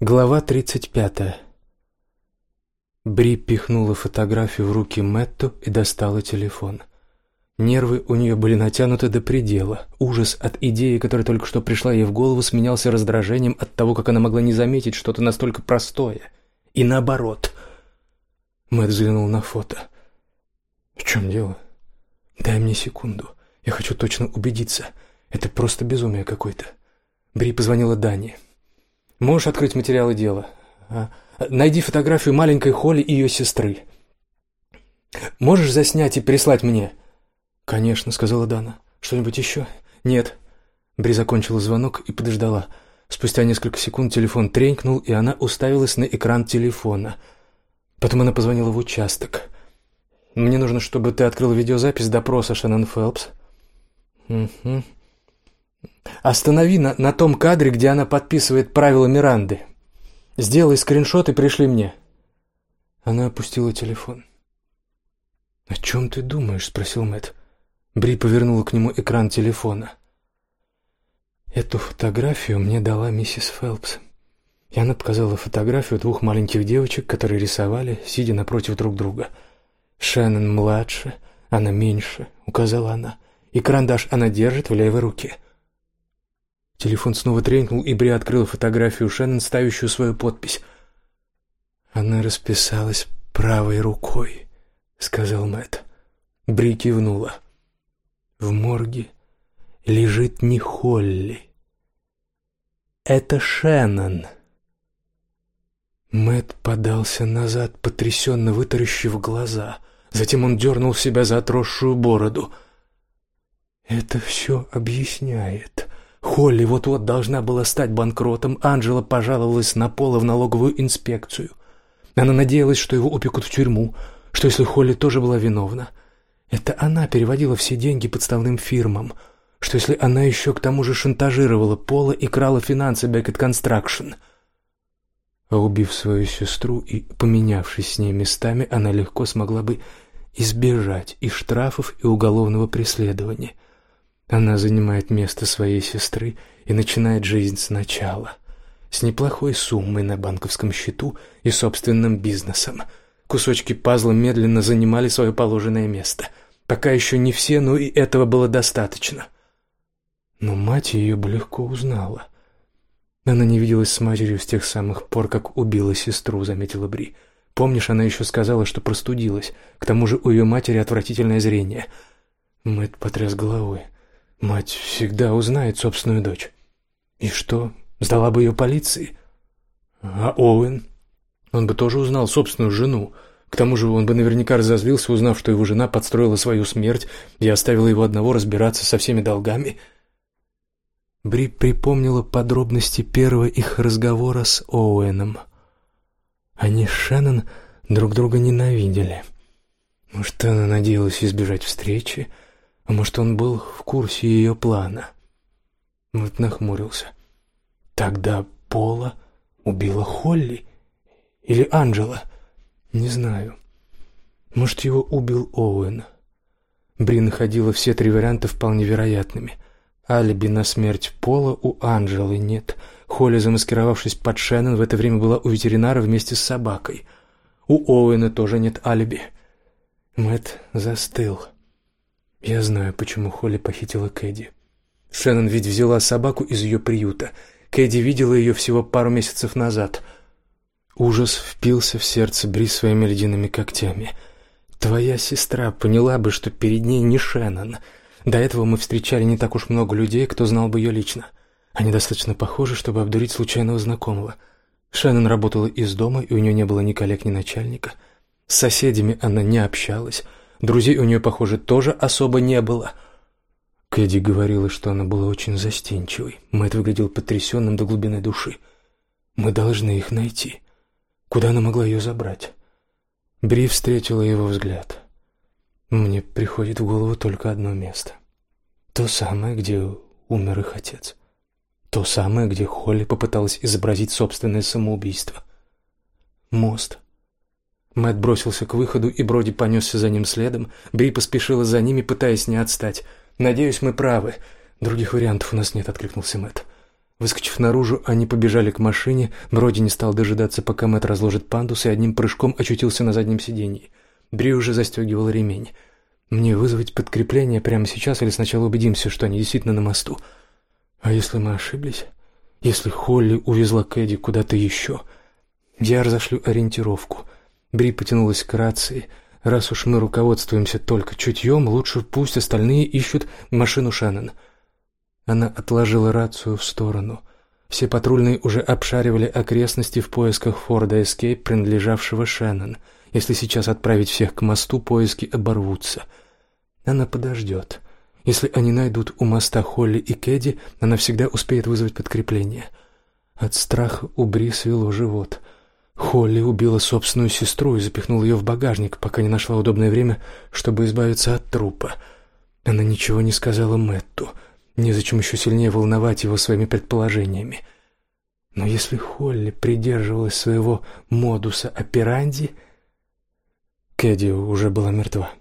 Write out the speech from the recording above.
Глава тридцать пятая. Бри пихнула фотографию в руки Мэтту и достала телефон. Нервы у нее были натянуты до предела. Ужас от идеи, которая только что пришла ей в голову, сменялся раздражением от того, как она могла не заметить что-то настолько простое. И наоборот. Мэтт взглянул на фото. «В чем дело?» «Дай мне секунду. Я хочу точно убедиться. Это просто безумие какое-то». Бри позвонила Дане. «Можешь открыть материалы дела? А? Найди фотографию маленькой Холли и ее сестры. Можешь заснять и прислать мне?» «Конечно», — сказала Дана. «Что-нибудь еще?» «Нет». Бри закончила звонок и подождала. Спустя несколько секунд телефон тренькнул, и она уставилась на экран телефона. Потом она позвонила в участок. «Мне нужно, чтобы ты открыл видеозапись допроса Шеннон Фелпс». «Угу». «Останови на, на том кадре, где она подписывает правила Миранды. Сделай скриншот и пришли мне». Она опустила телефон. «О чем ты думаешь?» — спросил Мэтт. Бри повернула к нему экран телефона. «Эту фотографию мне дала миссис Фелпс». И она показала фотографию двух маленьких девочек, которые рисовали, сидя напротив друг друга. «Шеннон младше, она меньше», — указала она, — «и карандаш она держит в левой руке». Телефон снова тренькнул, и Бри открыла фотографию Шеннон, ставящую свою подпись. «Она расписалась правой рукой», — сказал Мэтт. Бри кивнула. В морге лежит не Холли. Это Шеннон. Мэт подался назад, потрясенно вытаращив глаза. Затем он дернул себя за отросшую бороду. Это все объясняет. Холли вот-вот должна была стать банкротом. Анжела пожаловалась на Пола в налоговую инспекцию. Она надеялась, что его упекут в тюрьму, что если Холли тоже была виновна, это она переводила все деньги подставным фирмам. Что если она еще к тому же шантажировала Пола и крала финансы Beckett Construction? А убив свою сестру и поменявшись с ней местами, она легко смогла бы избежать и штрафов, и уголовного преследования. Она занимает место своей сестры и начинает жизнь сначала. С неплохой суммой на банковском счету и собственным бизнесом – Кусочки пазла медленно занимали свое положенное место. Пока еще не все, но и этого было достаточно. Но мать ее бы легко узнала. Она не виделась с матерью с тех самых пор, как убила сестру, заметила Бри. Помнишь, она еще сказала, что простудилась. К тому же у ее матери отвратительное зрение. Мэтт потряс головой. Мать всегда узнает собственную дочь. И что, сдала бы ее полиции? А Оуэн? Он бы тоже узнал собственную жену. К тому же он бы наверняка разозлился, узнав, что его жена подстроила свою смерть и оставила его одного разбираться со всеми долгами. Бри припомнила подробности первого их разговора с Оуэном. Они с Шеннон друг друга ненавидели. Может, она надеялась избежать встречи, а может, он был в курсе ее плана. Вот нахмурился. Тогда Пола убила Холли или Анджела — не знаю. Может, его убил Оуэн. Бри находила все три варианта вполне вероятными. Алиби на смерть Пола у Анжелы нет. Холли, замаскировавшись под Шеннон, в это время была у ветеринара вместе с собакой. У Оуэна тоже нет алиби. Мэт застыл. Я знаю, почему Холли похитила Кэдди. Шеннон ведь взяла собаку из ее приюта. Кэдди видела ее всего пару месяцев назад — Ужас впился в сердце Бри своими ледяными когтями. Твоя сестра поняла бы, что перед ней не Шеннон. До этого мы встречали не так уж много людей, кто знал бы ее лично. Они достаточно похожи, чтобы обдурить случайного знакомого. Шеннон работала из дома, и у нее не было ни коллег, ни начальника. С соседями она не общалась. Друзей у нее, похоже, тоже особо не было. Кэдди говорила, что она была очень застенчивой. Мэтт выглядел потрясенным до глубины души. «Мы должны их найти». Куда она могла ее забрать? Бри встретила его взгляд. Мне приходит в голову только одно место. То самое, где умер их отец. То самое, где Холли попыталась изобразить собственное самоубийство. Мост. Мэтт бросился к выходу, и Броди понесся за ним следом. Бри поспешила за ними, пытаясь не отстать. «Надеюсь, мы правы. Других вариантов у нас нет», — откликнулся Мэтт. Выскочив наружу, они побежали к машине. Броди не стал дожидаться, пока Мэтт разложит пандус, и одним прыжком очутился на заднем сиденье. Бри уже застегивал ремень. «Мне вызвать подкрепление прямо сейчас или сначала убедимся, что они действительно на мосту? А если мы ошиблись? Если Холли увезла Кэдди куда-то еще? Я разошлю ориентировку». Бри потянулась к рации. «Раз уж мы руководствуемся только чутьем, лучше пусть остальные ищут машину Шеннон». Она отложила рацию в сторону. Все патрульные уже обшаривали окрестности в поисках Форда Эскейп, принадлежавшего Шеннон. Если сейчас отправить всех к мосту, поиски оборвутся. Она подождет. Если они найдут у моста Холли и Кэдди, она всегда успеет вызвать подкрепление. От страха у Бри свело живот. Холли убила собственную сестру и запихнула ее в багажник, пока не нашла удобное время, чтобы избавиться от трупа. Она ничего не сказала Мэтту. Незачем еще сильнее волновать его своими предположениями. Но если Холли придерживалась своего модуса операнди, Кэдди уже была мертва.